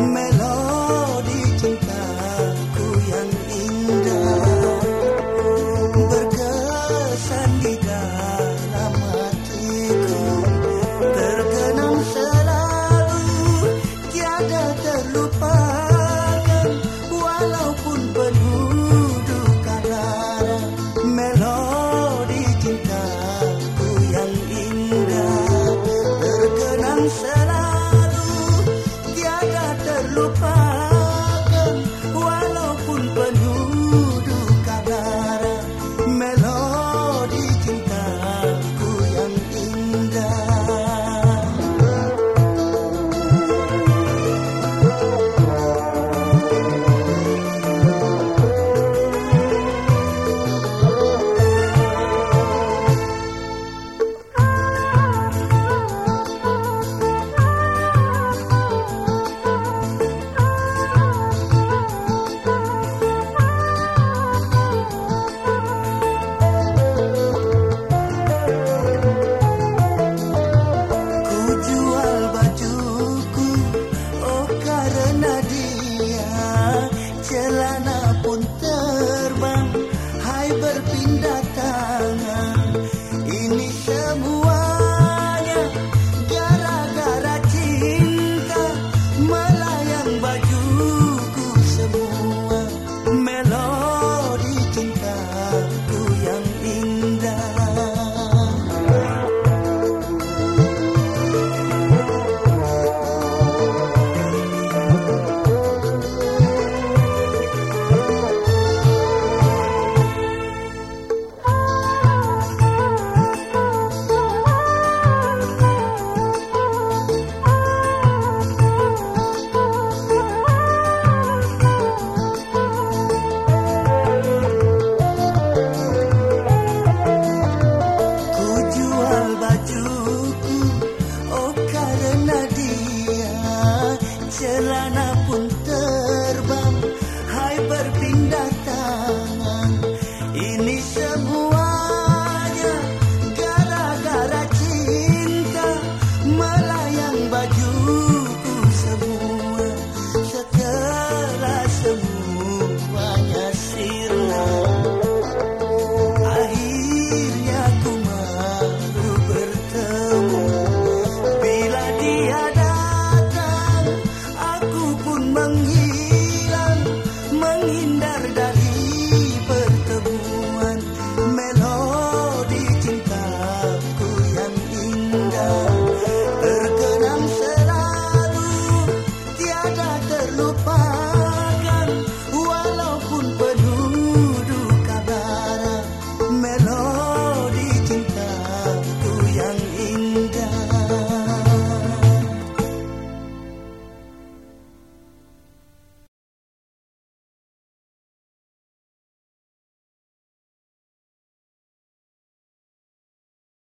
melodi cintaku yang indah. Berkesan di dalam hatiku. Terkenang selalu tiada terlupa. lupa. dia. Celana pun terbang. Hai berpindah